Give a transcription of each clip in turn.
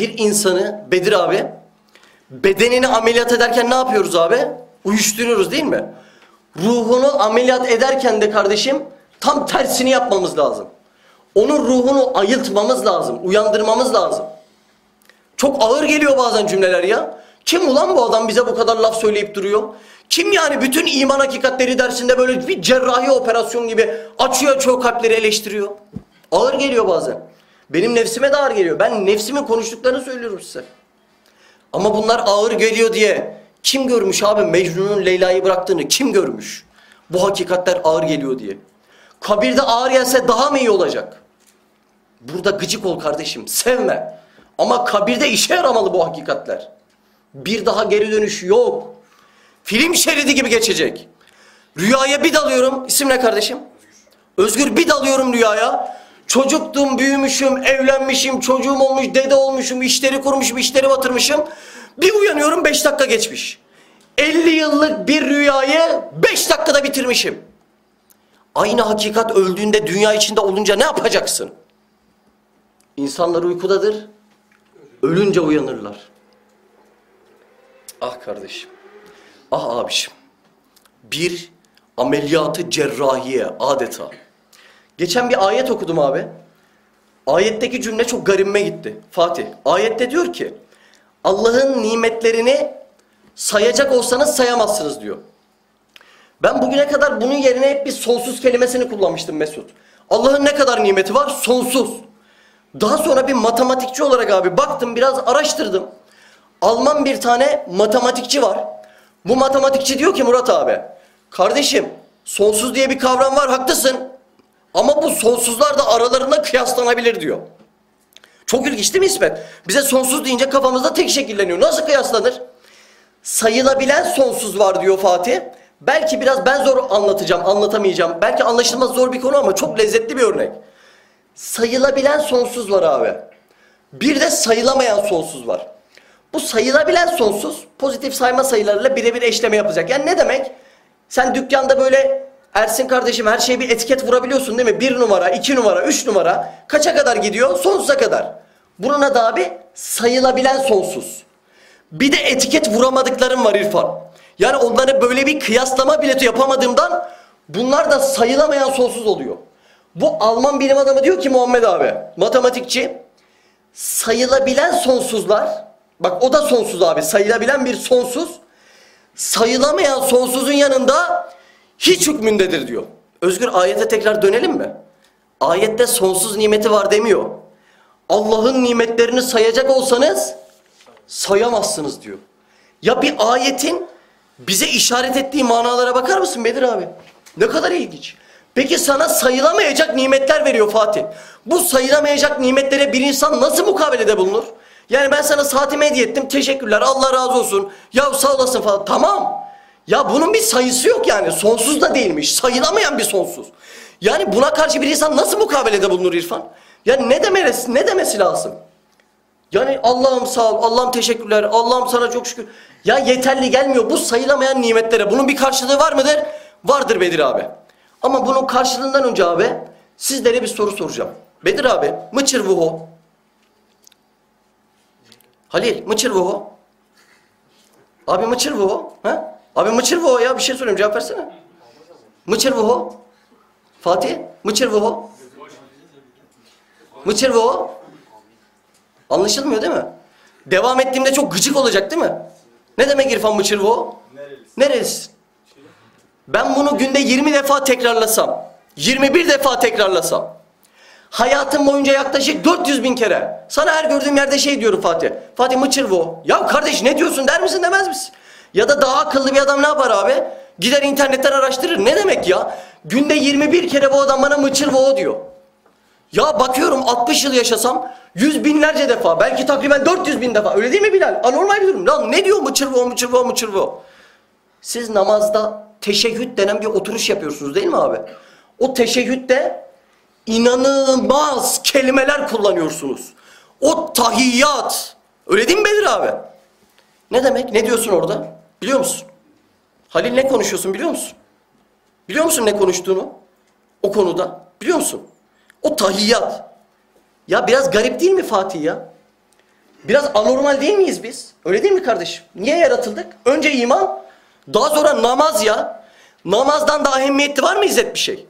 bir insanı Bedir abi bedenini ameliyat ederken ne yapıyoruz abi? Uyuşturuyoruz değil mi? Ruhunu ameliyat ederken de kardeşim tam tersini yapmamız lazım. Onun ruhunu ayıltmamız lazım, uyandırmamız lazım. Çok ağır geliyor bazen cümleler ya. Kim ulan bu adam bize bu kadar laf söyleyip duruyor? Kim yani bütün iman hakikatleri dersinde böyle bir cerrahi operasyon gibi açıyor açıyor kalpleri eleştiriyor. Ağır geliyor bazen. Benim nefsime de ağır geliyor. Ben nefsimin konuştuklarını söylüyorum size. Ama bunlar ağır geliyor diye kim görmüş abi Mecnun'un Leyla'yı bıraktığını kim görmüş? Bu hakikatler ağır geliyor diye. Kabirde ağır gelse daha mı iyi olacak? Burada gıcık ol kardeşim, sevme. Ama kabirde işe yaramalı bu hakikatler. Bir daha geri dönüş yok. Film şeridi gibi geçecek. Rüyaya bir dalıyorum. İsim ne kardeşim? Özgür bir dalıyorum rüyaya. Çocuktum, büyümüşüm, evlenmişim, çocuğum olmuş, dede olmuşum, işleri kurmuşum, işleri batırmışım. Bir uyanıyorum beş dakika geçmiş. 50 yıllık bir rüyayı beş dakikada bitirmişim. Aynı hakikat öldüğünde dünya içinde olunca ne yapacaksın? İnsanlar uykudadır. Ölünce uyanırlar. Ah kardeşim. Ah abişim. Bir ameliyatı cerrahiye adeta. Geçen bir ayet okudum abi. Ayetteki cümle çok garibime gitti. Fatih. Ayette diyor ki Allah'ın nimetlerini sayacak olsanız sayamazsınız diyor. Ben bugüne kadar bunun yerine hep bir sonsuz kelimesini kullanmıştım Mesut. Allah'ın ne kadar nimeti var? Sonsuz. Daha sonra bir matematikçi olarak abi baktım biraz araştırdım. Alman bir tane matematikçi var. Bu matematikçi diyor ki Murat abi. Kardeşim sonsuz diye bir kavram var haklısın. Ama bu sonsuzlar da aralarında kıyaslanabilir diyor. Çok ilginç değil mi İsmet? Bize sonsuz deyince kafamızda tek şekilleniyor. Nasıl kıyaslanır? Sayılabilen sonsuz var diyor Fatih. Belki biraz ben zor anlatacağım, anlatamayacağım. Belki anlaşılmaz zor bir konu ama çok lezzetli bir örnek. Sayılabilen sonsuz var abi. Bir de sayılamayan sonsuz var. Bu sayılabilen sonsuz pozitif sayma sayılarıyla birebir eşleme yapacak. Yani ne demek? Sen dükkanda böyle Ersin kardeşim her şeye bir etiket vurabiliyorsun değil mi? Bir numara, iki numara, üç numara. Kaça kadar gidiyor? Sonsuza kadar. Bunun adı abi sayılabilen sonsuz. Bir de etiket vuramadıklarım var İrfan. Yani onları böyle bir kıyaslama bileti yapamadığımdan bunlar da sayılamayan sonsuz oluyor. Bu Alman bilim adamı diyor ki Muhammed abi, matematikçi, sayılabilen sonsuzlar, bak o da sonsuz abi, sayılabilen bir sonsuz, sayılamayan sonsuzun yanında hiç hükmündedir diyor. Özgür ayete tekrar dönelim mi? Ayette sonsuz nimeti var demiyor. Allah'ın nimetlerini sayacak olsanız sayamazsınız diyor. Ya bir ayetin bize işaret ettiği manalara bakar mısın Bedir abi? Ne kadar ilginç. Peki sana sayılamayacak nimetler veriyor Fatih. Bu sayılamayacak nimetlere bir insan nasıl mukabelede bulunur? Yani ben sana saatimi hediye ettim. Teşekkürler. Allah razı olsun. Ya sağ olasın falan. Tamam. Ya bunun bir sayısı yok yani. Sonsuz da değilmiş. Sayılamayan bir sonsuz. Yani buna karşı bir insan nasıl mukabelede bulunur İrfan? Yani ne demesi, ne demesi lazım? Yani Allah'ım sağ ol, Allah'ım teşekkürler, Allah'ım sana çok şükür. Ya yeterli gelmiyor bu sayılamayan nimetlere. Bunun bir karşılığı var mıdır? Vardır Bedir abi. Ama bunun karşılığından önce abi sizlere bir soru soracağım. Bedir abi, mıçır vuhu. Halil, mıçır vuhu. Abi mıçır vuhu. Ha? Abi mıçır vuhu ya bir şey soruyorum cevap versene. Mıçır vuhu. Fatih, mıçır vuhu. Mıçır vuhu. Anlaşılmıyor değil mi? Devam ettiğimde çok gıcık olacak değil mi? Ne demek İrfan Mıçırvo? Nerelisin? Nerelisin? Ben bunu günde 20 defa tekrarlasam, 21 defa tekrarlasam, hayatım boyunca yaklaşık 400 bin kere, sana her gördüğüm yerde şey diyorum Fatih, Fatih Mıçırvo, ya kardeş ne diyorsun der misin demez misin? Ya da daha akıllı bir adam ne yapar abi? Gider internetten araştırır. Ne demek ya? Günde 21 kere bu adam bana Mıçırvo diyor. Ya bakıyorum 60 yıl yaşasam yüz binlerce defa belki takriben 400 bin defa öyle değil mi Bilal? Anormal bir durum. Lan ne diyor mıçırvo mıçırvo mıçırvo? Siz namazda teşehhüd denen bir oturuş yapıyorsunuz değil mi abi? O teşehhütte inanılmaz kelimeler kullanıyorsunuz. O tahiyyat. Öyle değil mi Bedir abi? Ne demek? Ne diyorsun orada? Biliyor musun? Halil ne konuşuyorsun biliyor musun? Biliyor musun ne konuştuğunu? O konuda. Biliyor musun? O tahiyyat. Ya biraz garip değil mi Fatih ya? Biraz anormal değil miyiz biz? Öyle değil mi kardeşim? Niye yaratıldık? Önce iman, daha sonra namaz ya. Namazdan daha ehemmiyetli var mı İzzet bir şey?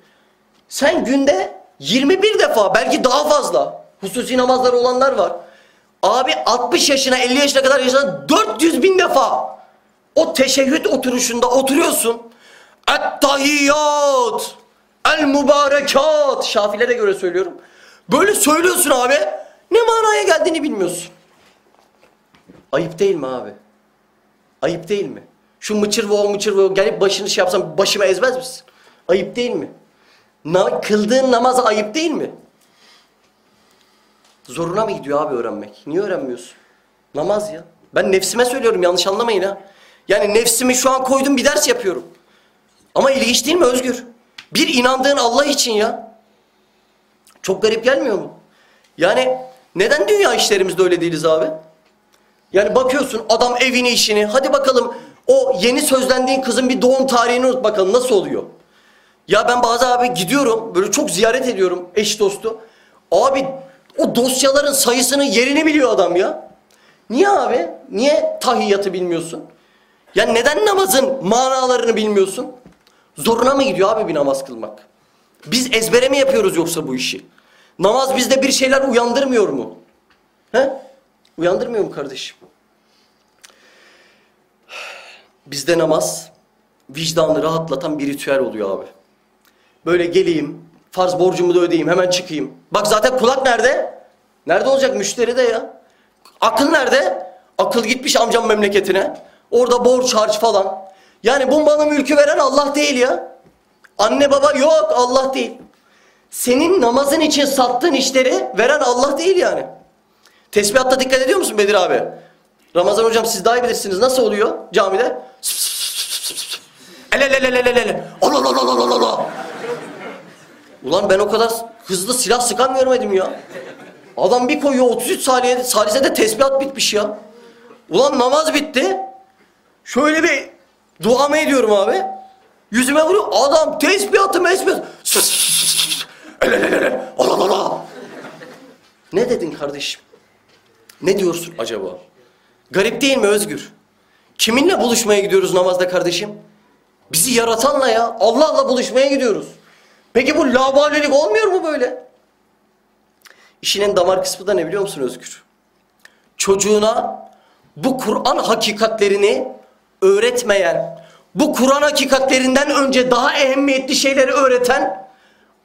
Sen günde 21 defa belki daha fazla hususi namazları olanlar var. Abi 60 yaşına 50 yaşına kadar yaşanan 400 bin defa o teşehhüd oturuşunda oturuyorsun. Et-tahiyyat, el-mübarekat. Şafilere göre söylüyorum. Böyle söylüyorsun abi. Ne manaya geldiğini bilmiyorsun. Ayıp değil mi abi? Ayıp değil mi? Şu mıçır vo mıçır vo gelip başını şey yapsam başıma ezmez misin? Ayıp değil mi? Na, kıldığın namaz ayıp değil mi? Zoruna mı gidiyor abi öğrenmek? Niye öğrenmiyorsun? Namaz ya. Ben nefsime söylüyorum yanlış anlamayın ha. Yani nefsimi şu an koydum bir ders yapıyorum. Ama ilginç değil mi Özgür? Bir inandığın Allah için ya. Çok garip gelmiyor mu? Yani neden dünya işlerimizde öyle değiliz abi? Yani bakıyorsun adam evini işini hadi bakalım o yeni sözlendiğin kızın bir doğum tarihini unut bakalım nasıl oluyor? Ya ben bazı abi gidiyorum böyle çok ziyaret ediyorum eş dostu. Abi o dosyaların sayısını yerini biliyor adam ya. Niye abi? Niye tahiyyatı bilmiyorsun? Ya neden namazın manalarını bilmiyorsun? Zoruna mı gidiyor abi bir namaz kılmak? Biz ezbere mi yapıyoruz yoksa bu işi? Namaz bizde bir şeyler uyandırmıyor mu? He? Uyandırmıyor mu kardeşim? Bizde namaz vicdanı rahatlatan bir ritüel oluyor abi. Böyle geleyim, farz borcumu da ödeyeyim, hemen çıkayım. Bak zaten kulak nerede? Nerede olacak? Müşteride ya. Akıl nerede? Akıl gitmiş amcam memleketine. Orada borç harç falan. Yani bu malı mülkü veren Allah değil ya. Anne baba yok Allah değil. Senin namazın için sattığın işleri veren Allah değil yani. Tesbihatta dikkat ediyor musun Bedir abi? Ramazan hocam siz daha iyi bilirsiniz. Nasıl oluyor camide? Ulan ben o kadar hızlı silah sıkan görmedim ya. Adam bir koyuyor 33 saniye, salise tesbihat bitmiş ya. Ulan namaz bitti. Şöyle bir duamı ediyorum abi. Yüzüme vuruyor. Adam tesbihatı mesbihat. Elelelele. Olololo. Ne dedin kardeşim? Ne diyorsun acaba? Garip değil mi Özgür? Kiminle buluşmaya gidiyoruz namazda kardeşim? Bizi yaratanla ya. Allah'la buluşmaya gidiyoruz. Peki bu labalilik olmuyor mu böyle? İşinin damar kısmı da ne biliyor musun Özgür? Çocuğuna bu Kur'an hakikatlerini öğretmeyen, bu Kur'an hakikatlerinden önce daha ehemmiyetli şeyleri öğreten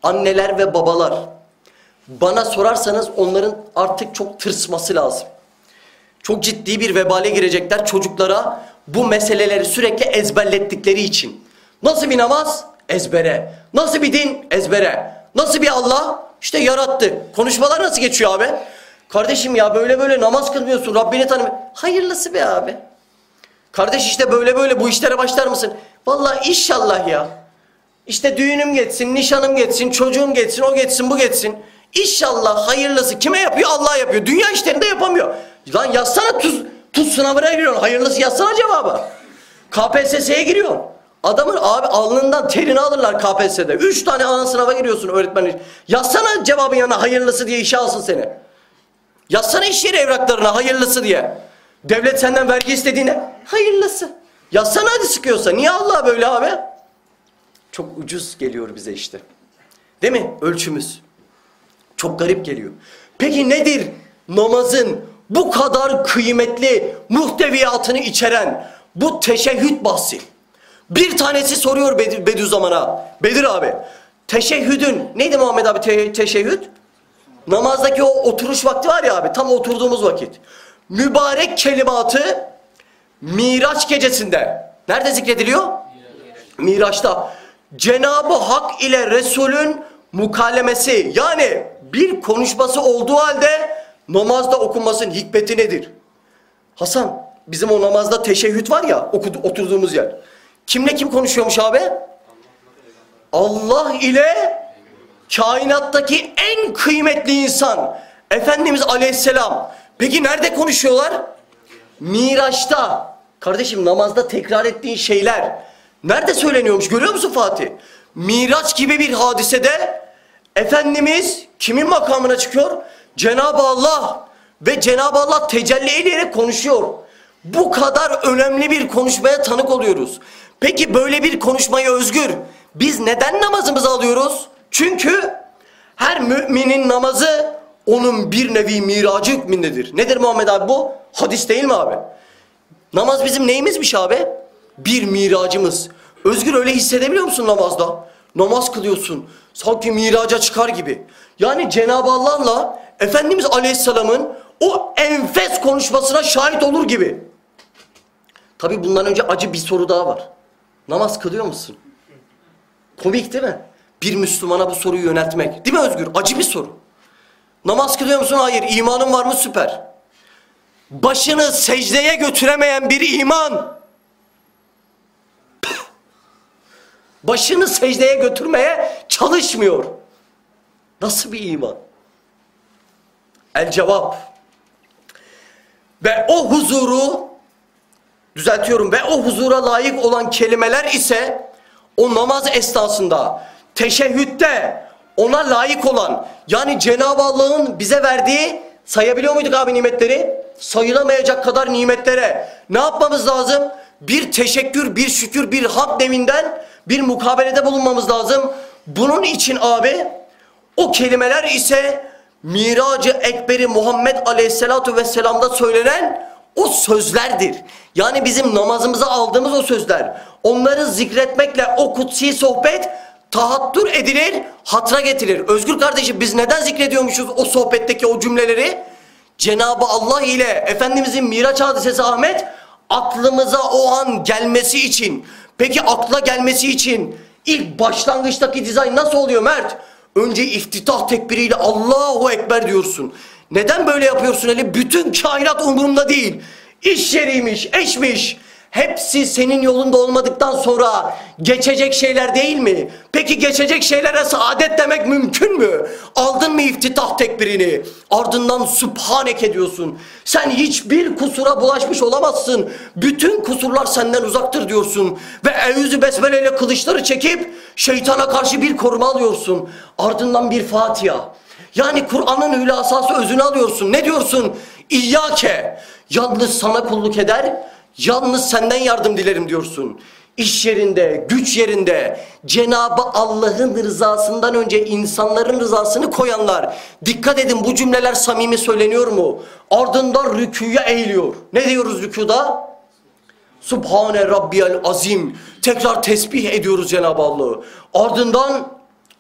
anneler ve babalar. Bana sorarsanız onların artık çok tırsması lazım. Çok ciddi bir vebale girecekler çocuklara bu meseleleri sürekli ezberlettikleri için. Nasıl bir namaz? Ezbere. Nasıl bir din? Ezbere. Nasıl bir Allah? İşte yarattı. Konuşmalar nasıl geçiyor abi? Kardeşim ya böyle böyle namaz kılmıyorsun. Rabbini tanımıyor. Hayırlısı be abi. Kardeş işte böyle böyle bu işlere başlar mısın? Vallahi inşallah ya. İşte düğünüm geçsin, nişanım geçsin, çocuğum geçsin, o geçsin, bu geçsin. İnşallah hayırlısı kime yapıyor? Allah yapıyor. Dünya işlerinde yapamıyor. Lan yazsana tuz, tuz sınavına giriyorsun. Hayırlısı yazsana cevabı. KPSS'ye giriyorsun. Adamın abi alnından terini alırlar KPSS'de. Üç tane ana sınava giriyorsun öğretmen. Yazsana cevabın yanına hayırlısı diye işe alsın seni. Yazsana iş yeri evraklarına hayırlısı diye. Devlet senden vergi istediğine hayırlısı. Yazsana hadi sıkıyorsa. Niye Allah böyle abi? Çok ucuz geliyor bize işte. Değil mi? Ölçümüz. Çok garip geliyor. Peki nedir namazın bu kadar kıymetli muhteviyatını içeren bu teşehhüd bahsi? Bir tanesi soruyor Bed Bediüzzaman'a. Bedir abi. Teşehhüdün neydi Muhammed abi te teşehhüd? Namazdaki o oturuş vakti var ya abi tam oturduğumuz vakit. Mübarek kelimatı Miraç gecesinde. Nerede zikrediliyor? Miraç'ta. Cenabı Hak ile Resul'ün mukallemesi yani bir konuşması olduğu halde namazda okunmasının hikmeti nedir? Hasan bizim o namazda teşehhüd var ya oturduğumuz yer. Kimle kim konuşuyormuş abi? Allah ile kainattaki en kıymetli insan Efendimiz Aleyhisselam. Peki nerede konuşuyorlar? Miraç'ta. Kardeşim namazda tekrar ettiğin şeyler nerede söyleniyormuş görüyor musun Fatih? Miraç gibi bir hadisede Efendimiz kimin makamına çıkıyor? Cenab-ı Allah Ve Cenab-ı Allah tecelli ederek konuşuyor. Bu kadar önemli bir konuşmaya tanık oluyoruz. Peki böyle bir konuşmayı özgür biz neden namazımızı alıyoruz? Çünkü her müminin namazı onun bir nevi miracı hükmündedir. Nedir Muhammed abi bu? Hadis değil mi abi? Namaz bizim neyimizmiş abi? Bir miracımız. Özgür öyle hissedebiliyor musun namazda? Namaz kılıyorsun. Sanki miraca çıkar gibi. Yani Cenab-ı Allah'la Efendimiz Aleyhisselam'ın o enfes konuşmasına şahit olur gibi. Tabi bundan önce acı bir soru daha var. Namaz kılıyor musun? Komik değil mi? Bir Müslümana bu soruyu yöneltmek. Değil mi Özgür? Acı bir soru. Namaz kılıyor musun? Hayır. İmanın var mı? Süper. Başını secdeye götüremeyen bir iman. Başını secdeye götürmeye çalışmıyor. Nasıl bir iman? El cevap. Ve o huzuru düzeltiyorum ve o huzura layık olan kelimeler ise o namaz esnasında teşehhütte ona layık olan yani Cenab-ı Allah'ın bize verdiği sayabiliyor muyduk abi nimetleri? Sayılamayacak kadar nimetlere ne yapmamız lazım? Bir teşekkür, bir şükür, bir hamd deminden bir mukabelede bulunmamız lazım. Bunun için abi o kelimeler ise Miracı Ekberi Muhammed Aleyhisselatu Vesselam'da söylenen o sözlerdir. Yani bizim namazımıza aldığımız o sözler. Onları zikretmekle o kutsi sohbet tahattür edilir, hatra getirilir. Özgür kardeşim biz neden zikrediyormuşuz o sohbetteki o cümleleri? Cenabı Allah ile Efendimizin Miraç hadisesi Ahmet aklımıza o an gelmesi için. Peki akla gelmesi için ilk başlangıçtaki dizayn nasıl oluyor Mert? Önce iftitah tekbiriyle Allahu Ekber diyorsun. Neden böyle yapıyorsun hele? Bütün kainat umurumda değil. İş yeriymiş, eşmiş. Hepsi senin yolunda olmadıktan sonra geçecek şeyler değil mi? Peki geçecek şeylere saadet demek mümkün mü? Aldın mı iftitah tekbirini? Ardından Sübhanek ediyorsun. Sen hiçbir kusura bulaşmış olamazsın. Bütün kusurlar senden uzaktır diyorsun. Ve evüzü besmele ile kılıçları çekip şeytana karşı bir koruma alıyorsun. Ardından bir Fatiha. Yani Kur'an'ın hülasası özünü alıyorsun. Ne diyorsun? İyyake. Yalnız sana kulluk eder Yalnız senden yardım dilerim diyorsun. İş yerinde, güç yerinde Cenabı Allah'ın rızasından önce insanların rızasını koyanlar. Dikkat edin bu cümleler samimi söyleniyor mu? Ardından rüküye eğiliyor. Ne diyoruz rükuda? Subhane Rabbiyal Azim. Tekrar tesbih ediyoruz Cenab-ı Allah'ı. Ardından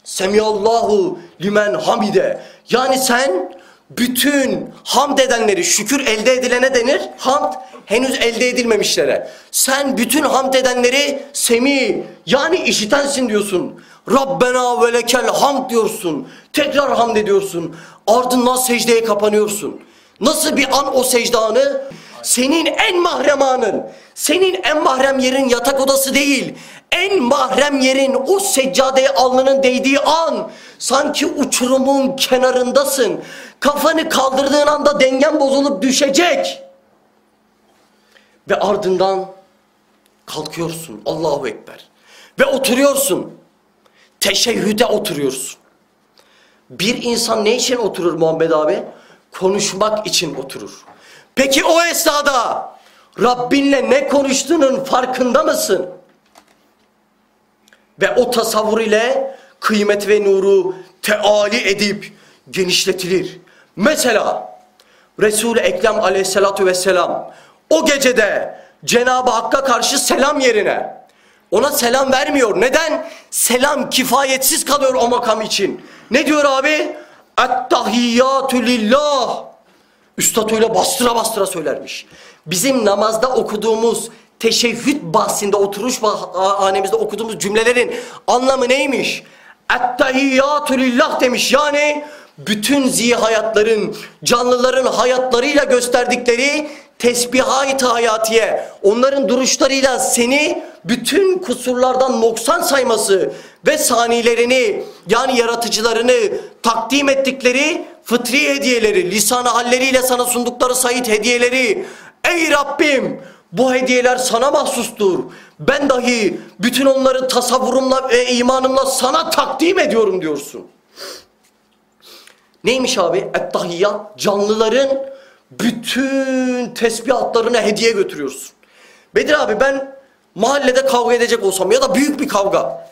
Semiyallahu limen hamide. Yani sen bütün hamd edenleri şükür elde edilene denir. Hamd henüz elde edilmemişlere. Sen bütün hamd edenleri semi yani işitensin diyorsun. Rabbena ve lekel hamd diyorsun. Tekrar hamd ediyorsun. Ardından secdeye kapanıyorsun. Nasıl bir an o secde anı? Senin en mahrem anın, senin en mahrem yerin yatak odası değil. En mahrem yerin o seccadeye alnının değdiği an. Sanki uçurumun kenarındasın. Kafanı kaldırdığın anda dengen bozulup düşecek. Ve ardından kalkıyorsun. Allahu Ekber. Ve oturuyorsun. Teşehhüde oturuyorsun. Bir insan ne için oturur Muhammed abi? Konuşmak için oturur. Peki o esnada Rabbinle ne konuştuğunun farkında mısın? Ve o tasavvur ile kıymet ve nuru teali edip genişletilir. Mesela Resul-i Ekrem aleyhissalatu vesselam o gecede Cenab-ı Hakk'a karşı selam yerine ona selam vermiyor. Neden? Selam kifayetsiz kalıyor o makam için. Ne diyor abi? Ettahiyyatü lillah. Üstad öyle bastıra bastıra söylermiş. Bizim namazda okuduğumuz teşehhüd bahsinde oturuş hanemizde okuduğumuz cümlelerin anlamı neymiş? Ettahiyyatü lillah demiş. Yani bütün zihayatların, canlıların hayatlarıyla gösterdikleri tesbihat hayatiye, onların duruşlarıyla seni bütün kusurlardan noksan sayması ve sanilerini yani yaratıcılarını takdim ettikleri fıtri hediyeleri, lisan halleriyle sana sundukları sayit hediyeleri. Ey Rabbim bu hediyeler sana mahsustur. Ben dahi bütün onları tasavvurumla ve imanımla sana takdim ediyorum diyorsun. Neymiş abi? Ettahiyyat canlıların bütün tesbihatlarını hediye götürüyorsun. Bedir abi ben mahallede kavga edecek olsam ya da büyük bir kavga.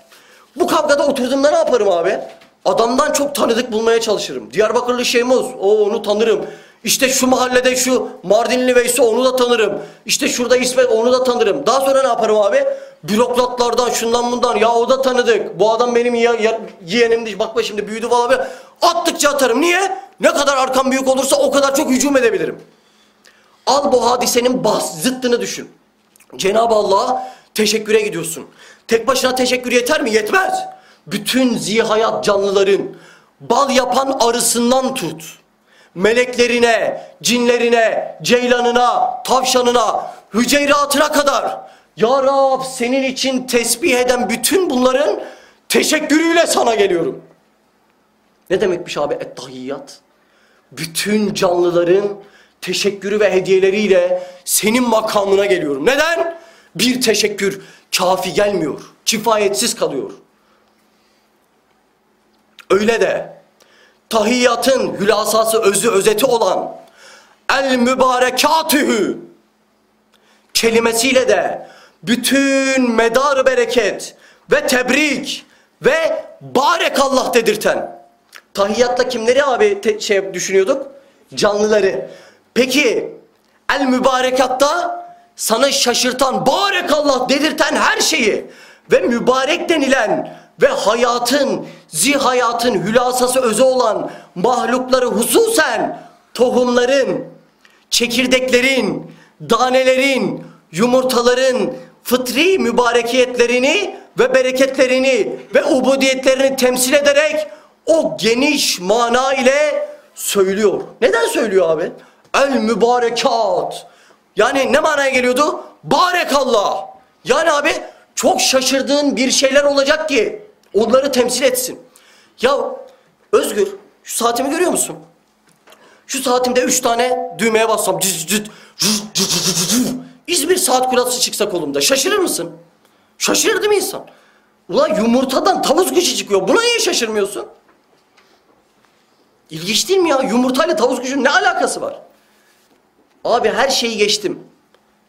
Bu kavgada oturduğumda ne yaparım abi? Adamdan çok tanıdık bulmaya çalışırım. Diyarbakırlı Şeymoz, o onu tanırım. İşte şu mahallede şu Mardinli Veysi onu da tanırım. İşte şurada İsmet onu da tanırım. Daha sonra ne yaparım abi? Bürokratlardan şundan bundan ya o da tanıdık. Bu adam benim ya, ya, yeğenimdi. Bakma şimdi büyüdü falan. böyle. Attıkça atarım. Niye? Ne kadar arkam büyük olursa o kadar çok hücum edebilirim. Al bu hadisenin bas, zıttını düşün. Cenab-ı Allah'a teşekküre gidiyorsun. Tek başına teşekkür yeter mi? Yetmez. Bütün zihayat canlıların bal yapan arısından tut. Meleklerine, cinlerine, ceylanına, tavşanına, hüceyratına kadar. Ya Rab senin için tesbih eden bütün bunların teşekkürüyle sana geliyorum. Ne demekmiş abi ettahiyyat? Bütün canlıların teşekkürü ve hediyeleriyle senin makamına geliyorum. Neden? Bir teşekkür kafi gelmiyor. Kifayetsiz kalıyor. Öyle de tahiyyatın hülasası özü özeti olan el mübarekatühü kelimesiyle de bütün medar bereket ve tebrik ve barekallah dedirten tahiyyatla kimleri abi şey düşünüyorduk? Canlıları. Peki el mübarekatta sana şaşırtan barekallah dedirten her şeyi ve mübarek denilen ve hayatın, zihayatın hülasası özü olan mahlukları hususen tohumların, çekirdeklerin, danelerin, yumurtaların fıtri mübarekiyetlerini ve bereketlerini ve ubudiyetlerini temsil ederek o geniş mana ile söylüyor. Neden söylüyor abi? El mübarekat. Yani ne manaya geliyordu? Barekallah. Yani abi çok şaşırdığın bir şeyler olacak ki onları temsil etsin. Ya Özgür şu saatimi görüyor musun? Şu saatimde üç tane düğmeye bassam cız cız. İzmir saat kulası çıksa kolumda şaşırır mısın? Şaşırır değil mi insan? Ulan yumurtadan tavus kuşu çıkıyor. Buna niye şaşırmıyorsun? İlginç değil mi ya? Yumurtayla tavus kuşunun ne alakası var? Abi her şeyi geçtim.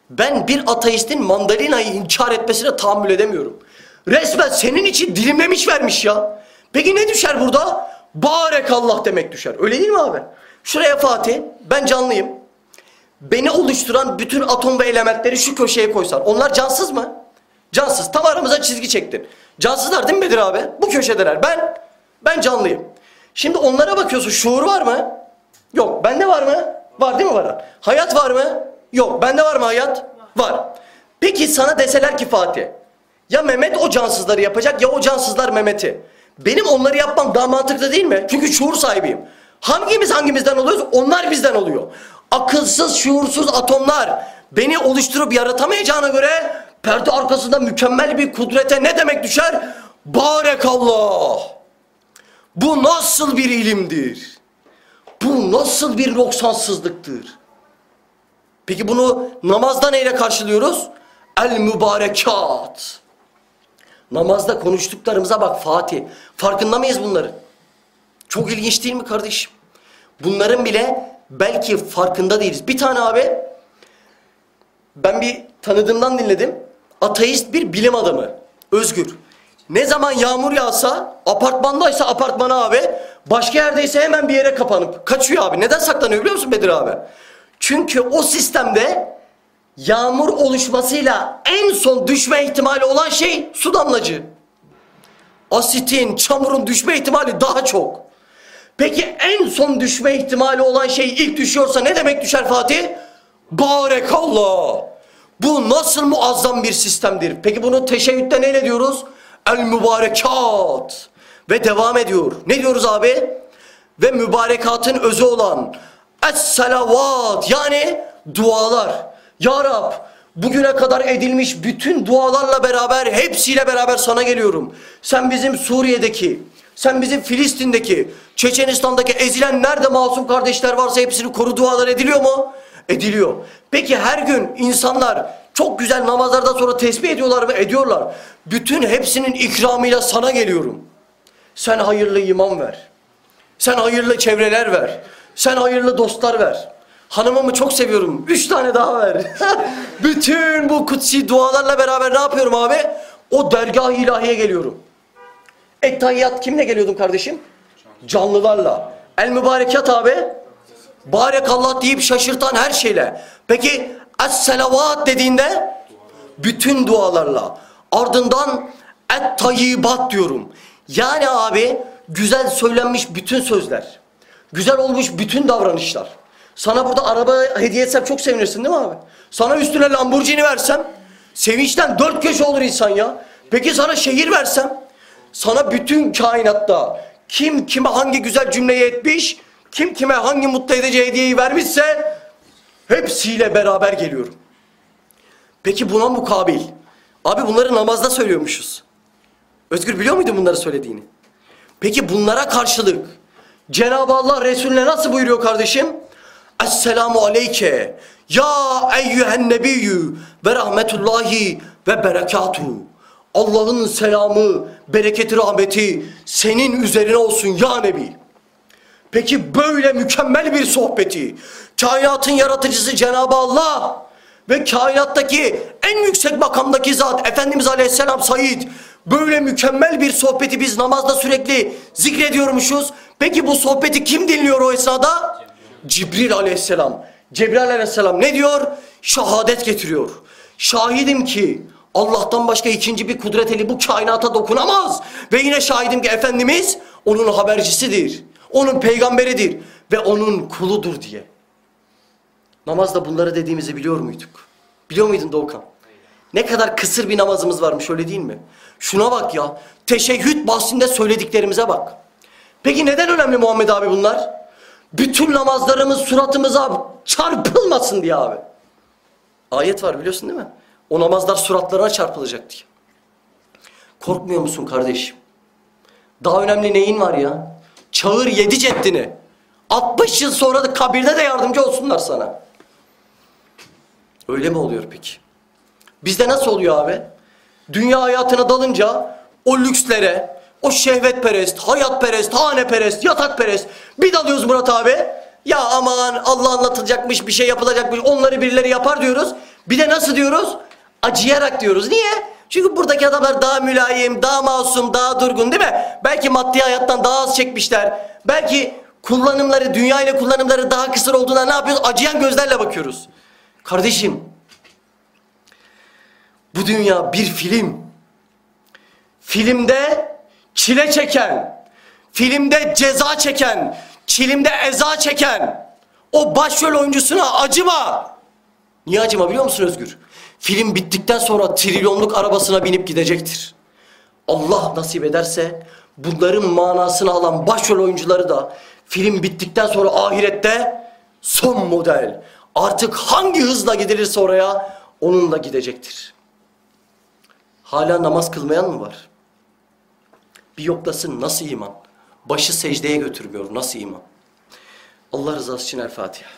Ben bir ateistin mandalinayı inkar etmesine tahammül edemiyorum. Resmen senin için dilimlemiş vermiş ya. Peki ne düşer burada? Barekallah demek düşer. Öyle değil mi abi? Şuraya Fatih, ben canlıyım. Beni oluşturan bütün atom ve elementleri şu köşeye koysan. Onlar cansız mı? Cansız. Tam aramıza çizgi çektin. Cansızlar değil mi abi? Bu köşedeler. Ben, ben canlıyım. Şimdi onlara bakıyorsun. Şuur var mı? Yok. Bende var mı? Var değil mi var? Hayat var mı? Yok. Bende var mı hayat? Var. Peki sana deseler ki Fatih. Ya Mehmet o cansızları yapacak ya o cansızlar Mehmet'i. Benim onları yapmam daha mantıklı değil mi? Çünkü şuur sahibiyim. Hangimiz hangimizden oluyoruz? Onlar bizden oluyor. Akılsız, şuursuz atomlar beni oluşturup yaratamayacağına göre perde arkasında mükemmel bir kudrete ne demek düşer? Barekallah. Bu nasıl bir ilimdir? Bu nasıl bir noksansızlıktır? Peki bunu namazda neyle karşılıyoruz? El mübarekat. Namazda konuştuklarımıza bak Fatih. Farkında mıyız bunların? Çok ilginç değil mi kardeşim? Bunların bile belki farkında değiliz. Bir tane abi ben bir tanıdığımdan dinledim. Ateist bir bilim adamı. Özgür. Ne zaman yağmur yağsa, apartmandaysa apartmana abi, başka yerdeyse hemen bir yere kapanıp kaçıyor abi. Neden saklanıyor biliyor musun Bedir abi? Çünkü o sistemde yağmur oluşmasıyla en son düşme ihtimali olan şey su damlacı. Asitin, çamurun düşme ihtimali daha çok. Peki en son düşme ihtimali olan şey ilk düşüyorsa ne demek düşer Fatih? Barekallah. Bu nasıl muazzam bir sistemdir? Peki bunu teşebbütte neyle diyoruz? El mübarekat. Ve devam ediyor. Ne diyoruz abi? Ve mübarekatın özü olan es salavat yani dualar. Ya Rab bugüne kadar edilmiş bütün dualarla beraber hepsiyle beraber sana geliyorum. Sen bizim Suriye'deki, sen bizim Filistin'deki, Çeçenistan'daki ezilen nerede masum kardeşler varsa hepsini koru dualar ediliyor mu? Ediliyor. Peki her gün insanlar çok güzel namazlardan sonra tesbih ediyorlar mı? Ediyorlar. Bütün hepsinin ikramıyla sana geliyorum. Sen hayırlı iman ver. Sen hayırlı çevreler ver. Sen hayırlı dostlar ver. Hanımımı çok seviyorum. Üç tane daha ver. Bütün bu kutsi dualarla beraber ne yapıyorum abi? O dergah-ı ilahiye geliyorum. Ettehiyyat kimle geliyordum kardeşim? Canlılarla. El mübarekat abi. Barekallah deyip şaşırtan her şeyle. Peki es-selavat dediğinde bütün dualarla. Ardından et-tayyibat diyorum. Yani abi güzel söylenmiş bütün sözler. Güzel olmuş bütün davranışlar. Sana burada araba hediye etsem çok sevinirsin değil mi abi? Sana üstüne Lamborghini versem sevinçten dört köşe olur insan ya. Peki sana şehir versem sana bütün kainatta kim kime hangi güzel cümleyi etmiş, kim kime hangi mutlu edici hediyeyi vermişse hepsiyle beraber geliyorum. Peki buna mukabil. Abi bunları namazda söylüyormuşuz. Özgür biliyor muydun bunları söylediğini? Peki bunlara karşılık Cenab-ı Allah Resulüne nasıl buyuruyor kardeşim? Esselamu aleyke ya eyyühen nebiyyü ve rahmetullahi ve berekatuhu. Allah'ın selamı, bereketi, rahmeti senin üzerine olsun ya Nebi. Peki böyle mükemmel bir sohbeti kainatın yaratıcısı Cenab-ı Allah ve kainattaki en yüksek makamdaki zat Efendimiz Aleyhisselam Said böyle mükemmel bir sohbeti biz namazda sürekli zikrediyormuşuz. Peki bu sohbeti kim dinliyor o esnada? Cibril Aleyhisselam. Cebrail Aleyhisselam ne diyor? Şehadet getiriyor. Şahidim ki Allah'tan başka ikinci bir kudret eli bu kainata dokunamaz. Ve yine şahidim ki Efendimiz onun habercisidir. Onun peygamberidir ve onun kuludur diye. Namazda bunları dediğimizi biliyor muyduk? Biliyor muydun Doğukan? Ne kadar kısır bir namazımız varmış öyle değil mi? Şuna bak ya. Teşehhüd bahsinde söylediklerimize bak. Peki neden önemli Muhammed abi bunlar? Bütün namazlarımız suratımıza çarpılmasın diye abi. Ayet var biliyorsun değil mi? O namazlar suratlarına çarpılacak diye. Korkmuyor musun kardeşim? Daha önemli neyin var ya? Çağır yedi ceddini. 60 yıl sonra da kabirde de yardımcı olsunlar sana. Öyle mi oluyor peki? Bizde nasıl oluyor abi? Dünya hayatına dalınca o lükslere, o şehvetperest, hayatperest, haneperest, yatakperest bir dalıyoruz Murat abi. Ya aman Allah anlatılacakmış, bir şey yapılacakmış, onları birileri yapar diyoruz. Bir de nasıl diyoruz? Acıyarak diyoruz. Niye? Çünkü buradaki adamlar daha mülayim, daha masum, daha durgun değil mi? Belki maddi hayattan daha az çekmişler. Belki kullanımları, dünya ile kullanımları daha kısır olduğuna ne yapıyoruz? Acıyan gözlerle bakıyoruz. Kardeşim, bu dünya bir film. Filmde çile çeken, filmde ceza çeken, çilimde eza çeken o başrol oyuncusuna acıma. Niye acıma biliyor musun Özgür? Film bittikten sonra trilyonluk arabasına binip gidecektir. Allah nasip ederse bunların manasını alan başrol oyuncuları da film bittikten sonra ahirette son model artık hangi hızla gidilirse oraya onunla gidecektir. Hala namaz kılmayan mı var? Bir yoklasın nasıl iman? Başı secdeye götürmüyor nasıl iman? Allah rızası için El Fatiha.